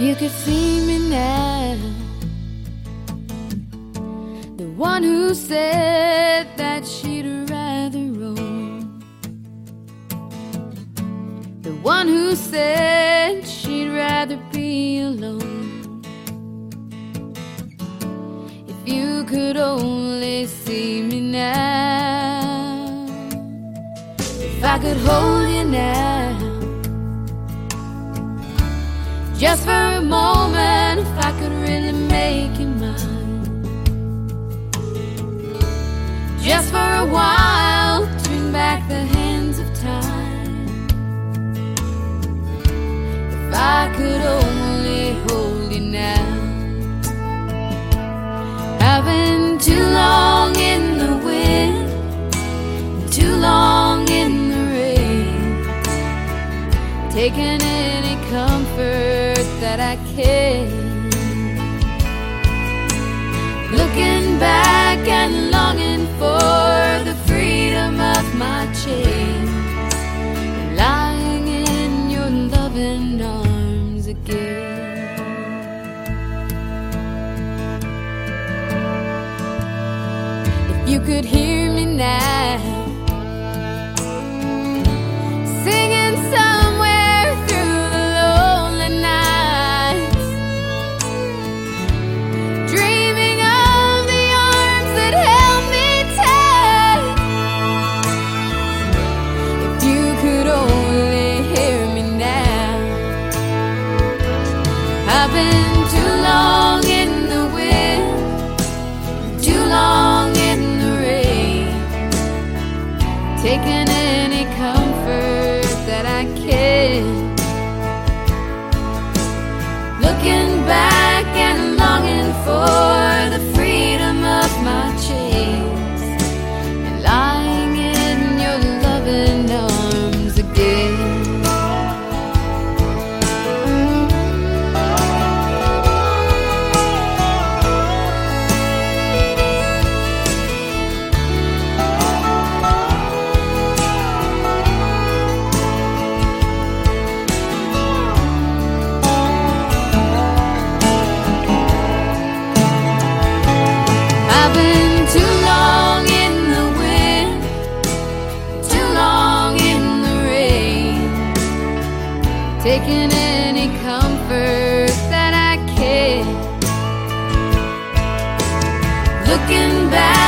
you could see me now, the one who said that she'd rather roam, the one who said she'd rather be alone. If you could only see me now, if I could hold just for a moment, if I could really make you mine. Just for a while, turn back the hands of time. If I could only hold you now. I've been too long in the wind, too long in the rain, taking any comfort that I can. Looking back and longing for the freedom of my chains, lying in your loving arms again. If you could hear me now, taking any comfort that I can. Looking back.